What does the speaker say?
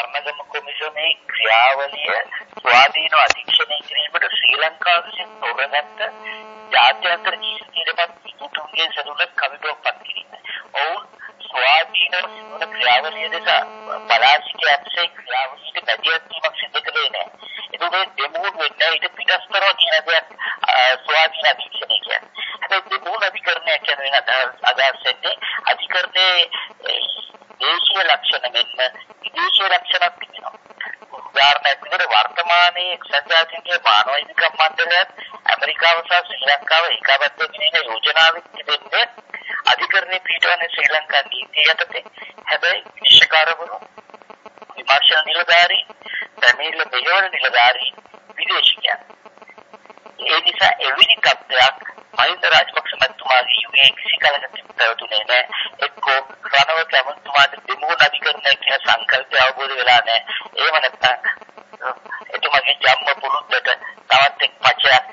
මරණගම කොමිෂමේ ක්‍රියාවලිය ස්වාධීනව අධීක්ෂණය කිරීමට ශ්‍රී ලංකාව විසින් තොරගත්ත ජාත්‍යන්තර නීතියකට පිටුතුන්ගේ සදුලක් කවිපොත්පත් කිරීම. ඔවුන් ස්වාධීනව සිදුවන ක්‍රියාවලිය දෙස බලා සිටි අත්සේ ක්‍රියාවලියට බැදියත්වීමක් සිදු කළේ නැහැ. ඒක දෙමුණු වෙන්න ඊට පිටස්තරව කියන දෙයක් ස්වාධීන අධීක්ෂණය කියන්නේ. හැබැයි දෙමුණු අධිකරණය කියන්නේ අදහස් වෙන්නේ අධිකරණයේ දේශීය ලක්ෂණ මෙන්න විදේශීය ලක්ෂණක් තිබෙනවා. උදාහරණයක් විදිහට වර්තමානයේ එක්සත් ජාතීන්ගේ මානව හිමිකම් මණ්ඩලයත් ඇමරිකාව සහ ශ්‍රී ලංකාව ඒකාබද්ධ වෙන යෝජනාවක් තිබෙන්නේ අධිකරණයේ පිටවන්නේ ශ්‍රී ලංකා නීතිය යටතේ. හැබැයි විනිශ්චයකාරවරු විමර්ශන නිලධාරී, පැමිණිල්ල මෙහෙවන නිලධාරී විදේශිකයන්. ඒ නිසා එවැනි තත්ත්වයක් මහින්ද රාජපක්ෂ මහත්මයාගේ යුගයේ කිසි කලක පැවතුනේ නැහැ. එක්කෝ රණව කැමතුමාට නැහැ කියන සංකල්පය අවබෝධ වෙලා නැහැ. එහෙම නැත්නම් එතුමගේ ජම්ම පුරුද්දට තවත් එක් පචයක්